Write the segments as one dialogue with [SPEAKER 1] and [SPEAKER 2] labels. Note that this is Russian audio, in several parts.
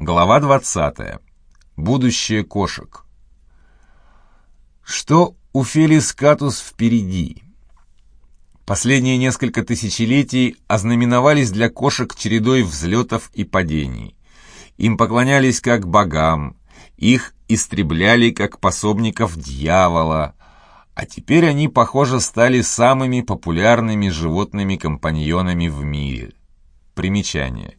[SPEAKER 1] Глава 20. Будущее кошек. Что у Фелис Катус впереди? Последние несколько тысячелетий ознаменовались для кошек чередой взлетов и падений. Им поклонялись как богам, их истребляли как пособников дьявола, а теперь они, похоже, стали самыми популярными животными-компаньонами в мире. Примечание.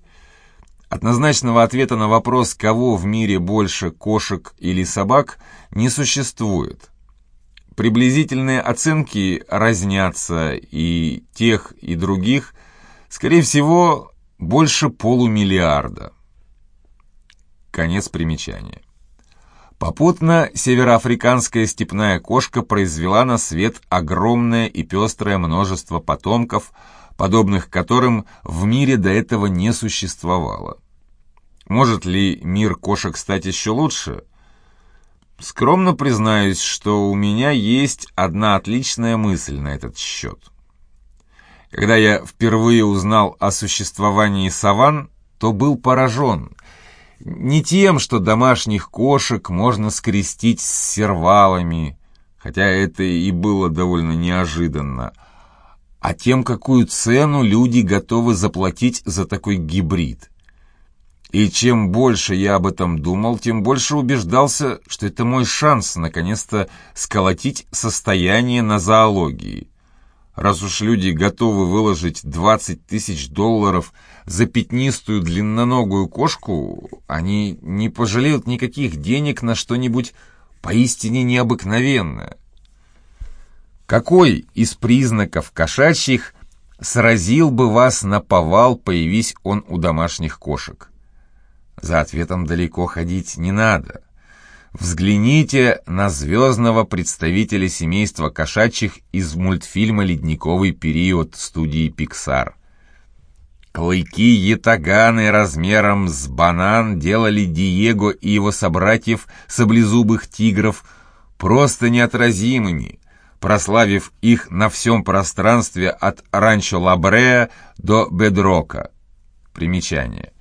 [SPEAKER 1] Однозначного ответа на вопрос, кого в мире больше кошек или собак, не существует. Приблизительные оценки разнятся, и тех, и других, скорее всего, больше полумиллиарда. Конец примечания. Попутно североафриканская степная кошка произвела на свет огромное и пестрое множество потомков, подобных которым в мире до этого не существовало. Может ли мир кошек стать еще лучше? Скромно признаюсь, что у меня есть одна отличная мысль на этот счет. Когда я впервые узнал о существовании саван, то был поражен. Не тем, что домашних кошек можно скрестить с сервалами, хотя это и было довольно неожиданно, а тем, какую цену люди готовы заплатить за такой гибрид. И чем больше я об этом думал, тем больше убеждался, что это мой шанс наконец-то сколотить состояние на зоологии. Раз уж люди готовы выложить 20 тысяч долларов за пятнистую длинноногую кошку, они не пожалеют никаких денег на что-нибудь поистине необыкновенное. Какой из признаков кошачьих сразил бы вас на повал, появись он у домашних кошек? За ответом далеко ходить не надо. Взгляните на звездного представителя семейства кошачьих из мультфильма «Ледниковый период» студии Pixar. Клыки ятаганы размером с банан делали Диего и его собратьев саблезубых тигров просто неотразимыми, прославив их на всем пространстве от Ранчо Лабреа до Бедрока. Примечание.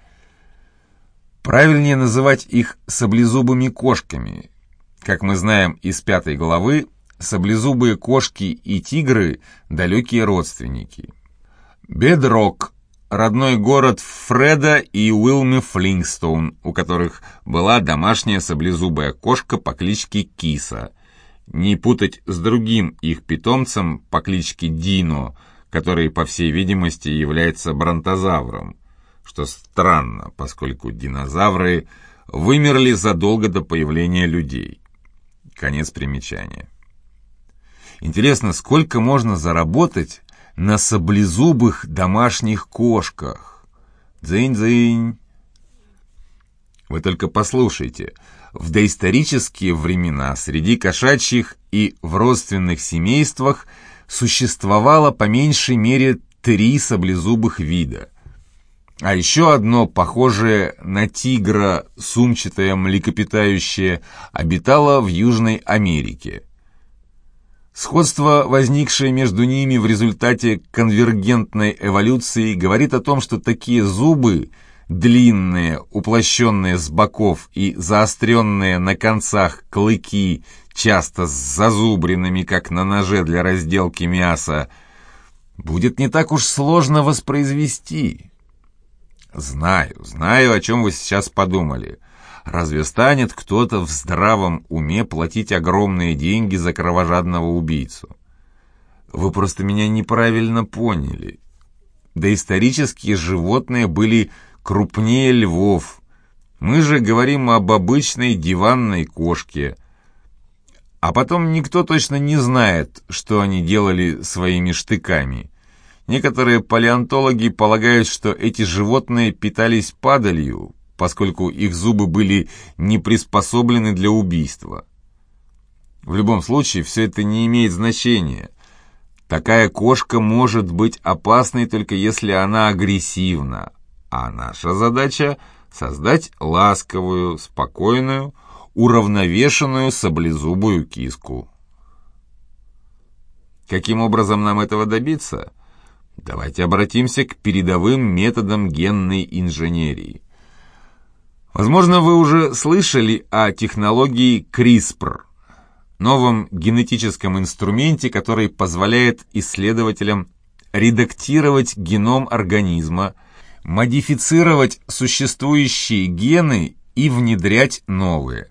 [SPEAKER 1] Правильнее называть их саблезубыми кошками. Как мы знаем из пятой главы, саблезубые кошки и тигры – далекие родственники. Бедрок – родной город Фреда и Уилми Флингстоун, у которых была домашняя саблезубая кошка по кличке Киса. Не путать с другим их питомцем по кличке Дино, который, по всей видимости, является бронтозавром что странно, поскольку динозавры вымерли задолго до появления людей. Конец примечания. Интересно, сколько можно заработать на саблезубых домашних кошках? Дзынь-дзынь. Вы только послушайте. В доисторические времена среди кошачьих и в родственных семействах существовало по меньшей мере три саблезубых вида. А еще одно, похожее на тигра, сумчатое млекопитающее, обитало в Южной Америке. Сходство, возникшее между ними в результате конвергентной эволюции, говорит о том, что такие зубы, длинные, уплощенные с боков и заостренные на концах клыки, часто с зазубринами, как на ноже для разделки мяса, будет не так уж сложно воспроизвести. Знаю, знаю, о чем вы сейчас подумали. Разве станет кто-то в здравом уме платить огромные деньги за кровожадного убийцу? Вы просто меня неправильно поняли. Доисторические животные были крупнее львов. Мы же говорим об обычной диванной кошке. А потом никто точно не знает, что они делали своими штыками. Некоторые палеонтологи полагают, что эти животные питались падалью, поскольку их зубы были не приспособлены для убийства. В любом случае, все это не имеет значения. Такая кошка может быть опасной только если она агрессивна, а наша задача — создать ласковую, спокойную, уравновешенную саблезубую киску. Каким образом нам этого добиться — Давайте обратимся к передовым методам генной инженерии. Возможно, вы уже слышали о технологии CRISPR, новом генетическом инструменте, который позволяет исследователям редактировать геном организма, модифицировать существующие гены и внедрять новые.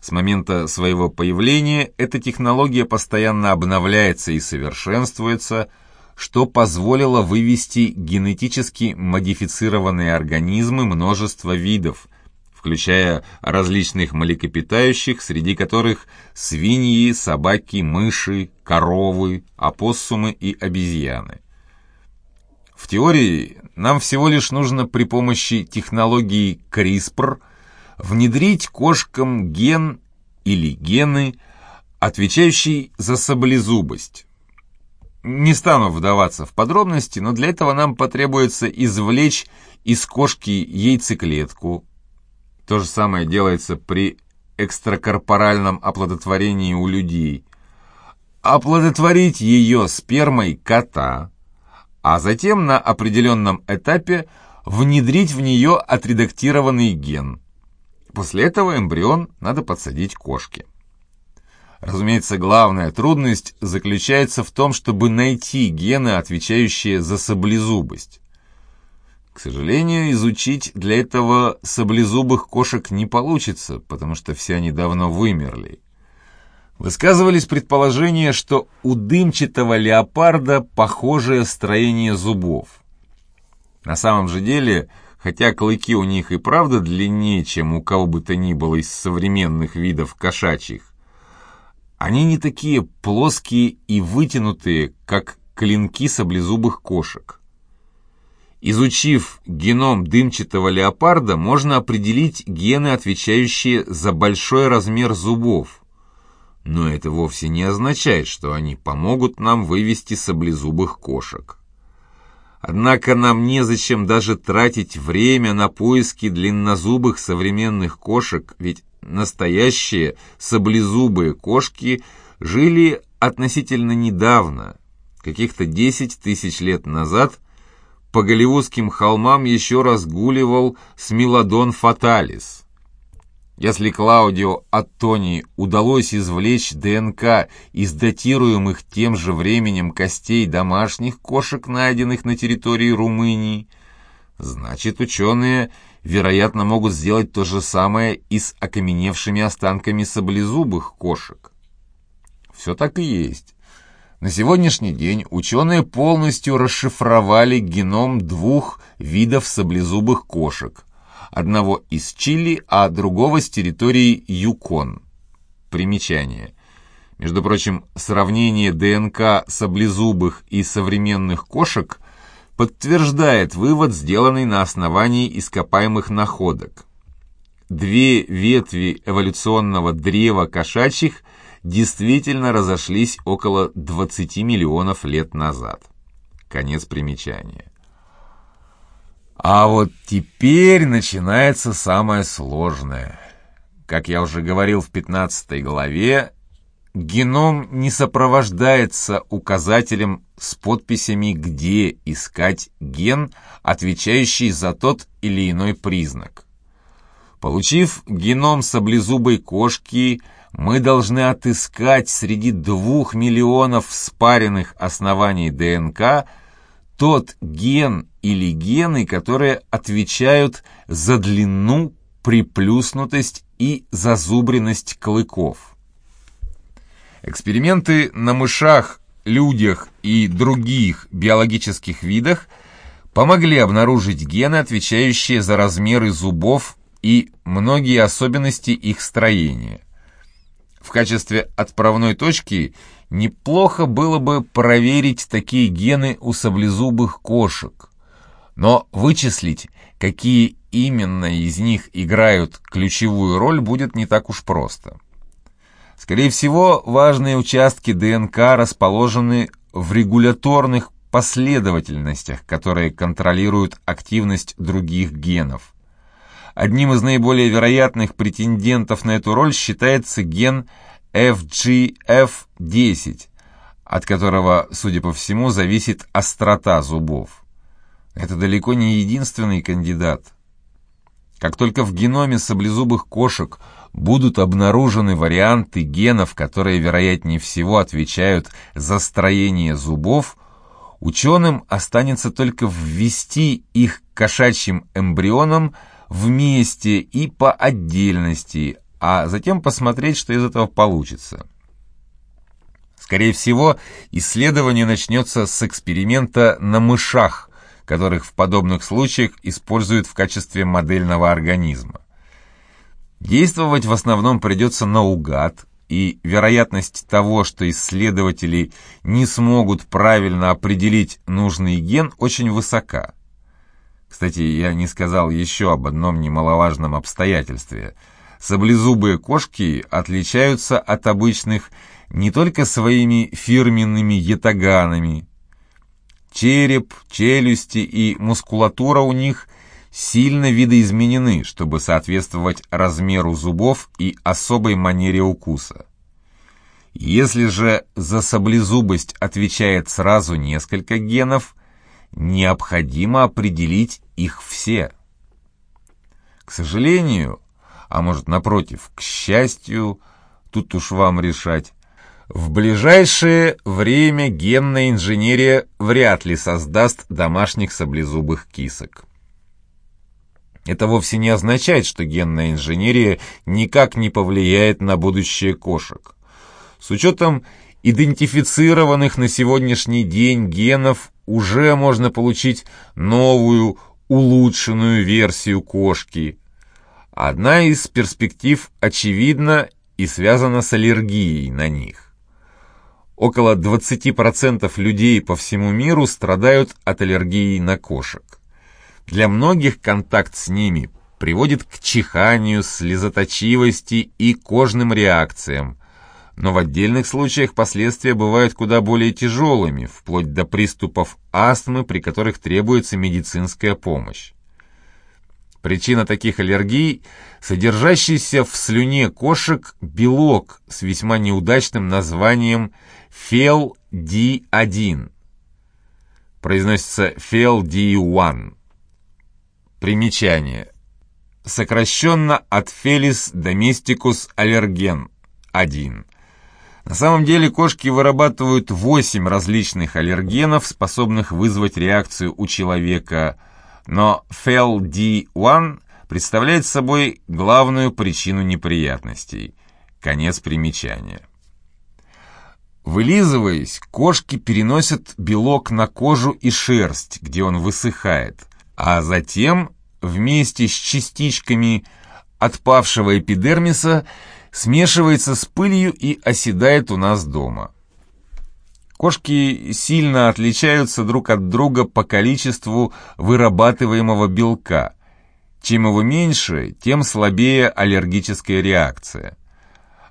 [SPEAKER 1] С момента своего появления эта технология постоянно обновляется и совершенствуется, что позволило вывести генетически модифицированные организмы множества видов, включая различных млекопитающих, среди которых свиньи, собаки, мыши, коровы, опоссумы и обезьяны. В теории нам всего лишь нужно при помощи технологии CRISPR – внедрить кошкам ген или гены, отвечающий за саблезубость. Не стану вдаваться в подробности, но для этого нам потребуется извлечь из кошки яйцеклетку. То же самое делается при экстракорпоральном оплодотворении у людей. Оплодотворить ее спермой кота, а затем на определенном этапе внедрить в нее отредактированный ген – После этого эмбрион надо подсадить кошке. Разумеется, главная трудность заключается в том, чтобы найти гены, отвечающие за саблезубость. К сожалению, изучить для этого саблезубых кошек не получится, потому что все они давно вымерли. Высказывались предположения, что у дымчатого леопарда похожее строение зубов. На самом же деле Хотя клыки у них и правда длиннее, чем у кого бы то ни было из современных видов кошачьих, они не такие плоские и вытянутые, как клинки саблезубых кошек. Изучив геном дымчатого леопарда, можно определить гены, отвечающие за большой размер зубов. Но это вовсе не означает, что они помогут нам вывести саблезубых кошек. Однако нам незачем даже тратить время на поиски длиннозубых современных кошек, ведь настоящие саблезубые кошки жили относительно недавно, каких-то 10 тысяч лет назад, по голливудским холмам еще разгуливал смелодон фаталис. Если Клаудио Аттони удалось извлечь ДНК из датируемых тем же временем костей домашних кошек, найденных на территории Румынии, значит ученые, вероятно, могут сделать то же самое и с окаменевшими останками саблезубых кошек. Все так и есть. На сегодняшний день ученые полностью расшифровали геном двух видов саблезубых кошек – одного из Чили, а другого с территории Юкон. Примечание. Между прочим, сравнение ДНК саблезубых и современных кошек подтверждает вывод, сделанный на основании ископаемых находок. Две ветви эволюционного древа кошачьих действительно разошлись около 20 миллионов лет назад. Конец примечания. А вот теперь начинается самое сложное. Как я уже говорил в 15 главе, геном не сопровождается указателем с подписями, где искать ген, отвечающий за тот или иной признак. Получив геном саблезубой кошки, мы должны отыскать среди двух миллионов спаренных оснований ДНК тот ген или гены, которые отвечают за длину, приплюснутость и зазубренность клыков. Эксперименты на мышах, людях и других биологических видах помогли обнаружить гены, отвечающие за размеры зубов и многие особенности их строения. В качестве отправной точки неплохо было бы проверить такие гены у саблезубых кошек. Но вычислить, какие именно из них играют ключевую роль, будет не так уж просто. Скорее всего, важные участки ДНК расположены в регуляторных последовательностях, которые контролируют активность других генов. Одним из наиболее вероятных претендентов на эту роль считается ген FGF10, от которого, судя по всему, зависит острота зубов. Это далеко не единственный кандидат. Как только в геноме саблезубых кошек будут обнаружены варианты генов, которые, вероятнее всего, отвечают за строение зубов, ученым останется только ввести их кошачьим эмбрионам вместе и по отдельности, а затем посмотреть, что из этого получится. Скорее всего, исследование начнется с эксперимента на мышах, которых в подобных случаях используют в качестве модельного организма. Действовать в основном придется наугад, и вероятность того, что исследователи не смогут правильно определить нужный ген, очень высока. Кстати, я не сказал еще об одном немаловажном обстоятельстве. Саблезубые кошки отличаются от обычных не только своими фирменными ятаганами, Череп, челюсти и мускулатура у них сильно видоизменены, чтобы соответствовать размеру зубов и особой манере укуса. Если же за саблезубость отвечает сразу несколько генов, необходимо определить их все. К сожалению, а может напротив, к счастью, тут уж вам решать, в ближайшее время генная инженерия вряд ли создаст домашних саблезубых кисок. Это вовсе не означает, что генная инженерия никак не повлияет на будущее кошек. С учетом идентифицированных на сегодняшний день генов уже можно получить новую, улучшенную версию кошки. Одна из перспектив очевидна и связана с аллергией на них. Около 20% людей по всему миру страдают от аллергии на кошек. Для многих контакт с ними приводит к чиханию, слезоточивости и кожным реакциям, но в отдельных случаях последствия бывают куда более тяжелыми, вплоть до приступов астмы, при которых требуется медицинская помощь. Причина таких аллергий – содержащийся в слюне кошек белок с весьма неудачным названием FEL-D1. Произносится FEL-D1. Примечание. Сокращенно от Felis domesticus allergen 1. На самом деле кошки вырабатывают 8 различных аллергенов, способных вызвать реакцию у человека – но FLD1 представляет собой главную причину неприятностей. Конец примечания. Вылизываясь, кошки переносят белок на кожу и шерсть, где он высыхает, а затем вместе с частичками отпавшего эпидермиса смешивается с пылью и оседает у нас дома. Кошки сильно отличаются друг от друга по количеству вырабатываемого белка. Чем его меньше, тем слабее аллергическая реакция.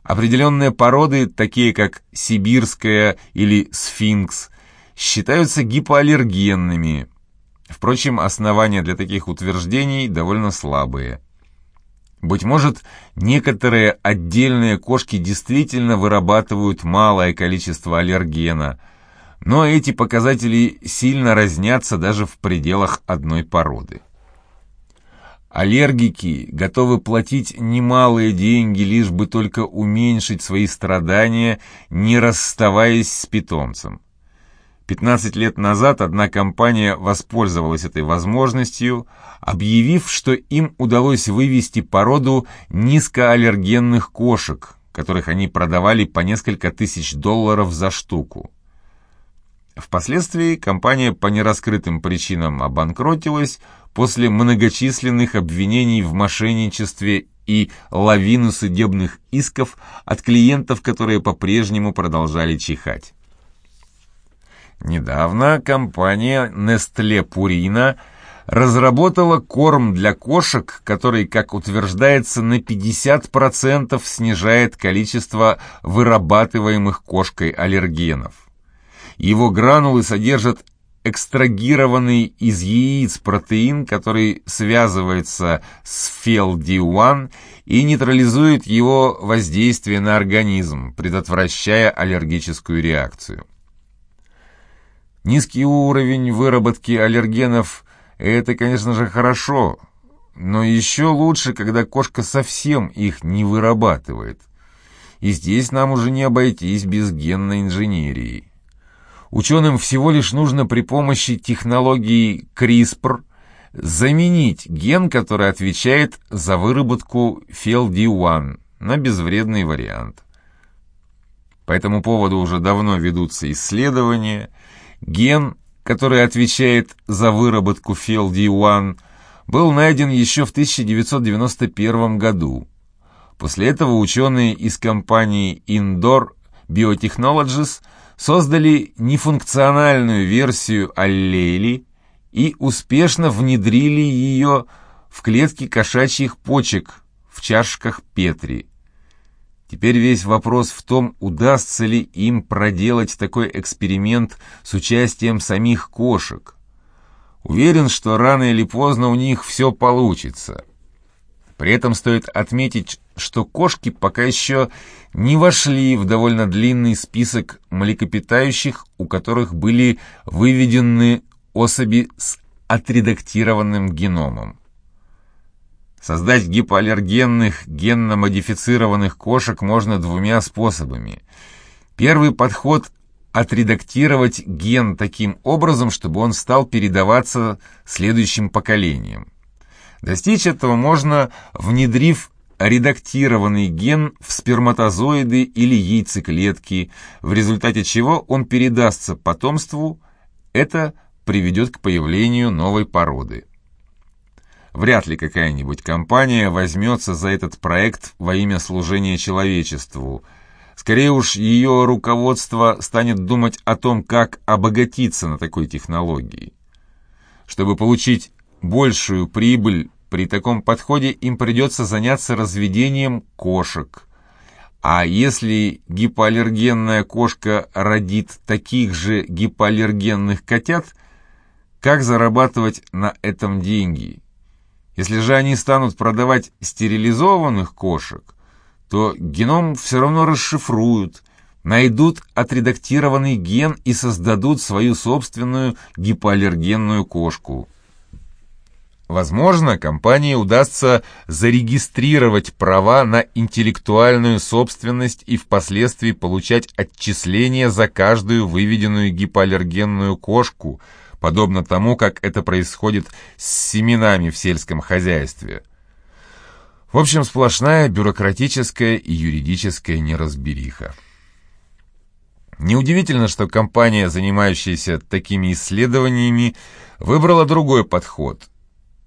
[SPEAKER 1] Определенные породы, такие как сибирская или сфинкс, считаются гипоаллергенными. Впрочем, основания для таких утверждений довольно слабые. Быть может, некоторые отдельные кошки действительно вырабатывают малое количество аллергена, но эти показатели сильно разнятся даже в пределах одной породы. Аллергики готовы платить немалые деньги, лишь бы только уменьшить свои страдания, не расставаясь с питомцем. 15 лет назад одна компания воспользовалась этой возможностью, объявив, что им удалось вывести породу низкоаллергенных кошек, которых они продавали по несколько тысяч долларов за штуку. Впоследствии компания по нераскрытым причинам обанкротилась после многочисленных обвинений в мошенничестве и лавины судебных исков от клиентов, которые по-прежнему продолжали чихать. Недавно компания Nestle Purina разработала корм для кошек, который, как утверждается, на 50% снижает количество вырабатываемых кошкой аллергенов. Его гранулы содержат экстрагированный из яиц протеин, который связывается с FELD1 и нейтрализует его воздействие на организм, предотвращая аллергическую реакцию. Низкий уровень выработки аллергенов – это, конечно же, хорошо, но еще лучше, когда кошка совсем их не вырабатывает. И здесь нам уже не обойтись без генной инженерии. Ученым всего лишь нужно при помощи технологии CRISPR заменить ген, который отвечает за выработку FLD1 на безвредный вариант. По этому поводу уже давно ведутся исследования. Ген, который отвечает за выработку FLD1, был найден еще в 1991 году. После этого ученые из компании Indoor Biotechnologies создали нефункциональную версию аллели и успешно внедрили ее в клетки кошачьих почек в чашках Петри. Теперь весь вопрос в том, удастся ли им проделать такой эксперимент с участием самих кошек. Уверен, что рано или поздно у них все получится. При этом стоит отметить, что кошки пока еще не вошли в довольно длинный список млекопитающих, у которых были выведены особи с отредактированным геномом. Создать гипоаллергенных генно-модифицированных кошек можно двумя способами. Первый подход – отредактировать ген таким образом, чтобы он стал передаваться следующим поколениям. Достичь этого можно, внедрив редактированный ген в сперматозоиды или яйцеклетки, в результате чего он передастся потомству, это приведет к появлению новой породы. Вряд ли какая-нибудь компания возьмется за этот проект во имя служения человечеству. Скорее уж, ее руководство станет думать о том, как обогатиться на такой технологии. Чтобы получить большую прибыль, при таком подходе им придется заняться разведением кошек. А если гипоаллергенная кошка родит таких же гипоаллергенных котят, как зарабатывать на этом деньги? Если же они станут продавать стерилизованных кошек, то геном все равно расшифруют, найдут отредактированный ген и создадут свою собственную гипоаллергенную кошку. Возможно, компании удастся зарегистрировать права на интеллектуальную собственность и впоследствии получать отчисления за каждую выведенную гипоаллергенную кошку – подобно тому, как это происходит с семенами в сельском хозяйстве. В общем, сплошная бюрократическая и юридическая неразбериха. Неудивительно, что компания, занимающаяся такими исследованиями, выбрала другой подход.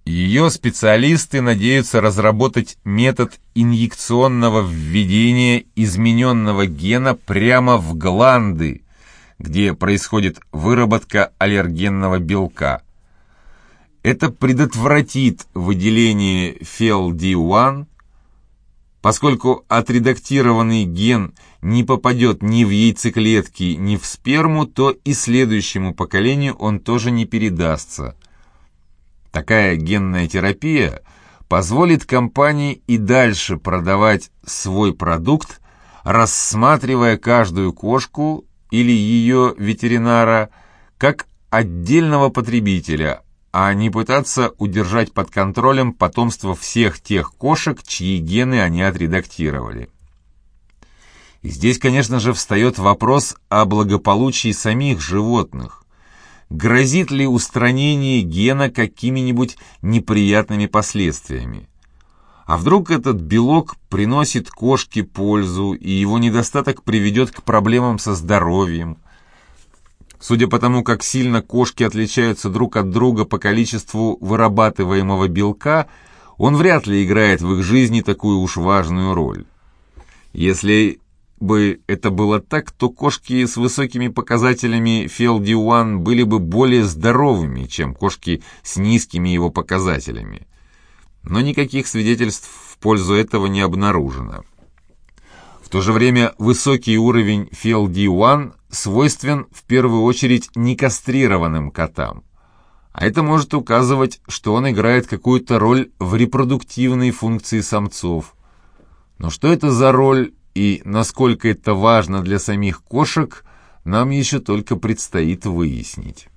[SPEAKER 1] Ее специалисты надеются разработать метод инъекционного введения измененного гена прямо в гланды, где происходит выработка аллергенного белка. Это предотвратит выделение FELD1, поскольку отредактированный ген не попадет ни в яйцеклетки, ни в сперму, то и следующему поколению он тоже не передастся. Такая генная терапия позволит компании и дальше продавать свой продукт, рассматривая каждую кошку или ее ветеринара как отдельного потребителя, а не пытаться удержать под контролем потомство всех тех кошек, чьи гены они отредактировали. И здесь, конечно же, встает вопрос о благополучии самих животных. Грозит ли устранение гена какими-нибудь неприятными последствиями? А вдруг этот белок приносит кошке пользу, и его недостаток приведет к проблемам со здоровьем? Судя по тому, как сильно кошки отличаются друг от друга по количеству вырабатываемого белка, он вряд ли играет в их жизни такую уж важную роль. Если бы это было так, то кошки с высокими показателями FLD1 были бы более здоровыми, чем кошки с низкими его показателями но никаких свидетельств в пользу этого не обнаружено. В то же время высокий уровень FLD1 свойствен в первую очередь некастрированным котам, а это может указывать, что он играет какую-то роль в репродуктивной функции самцов. Но что это за роль и насколько это важно для самих кошек, нам еще только предстоит выяснить.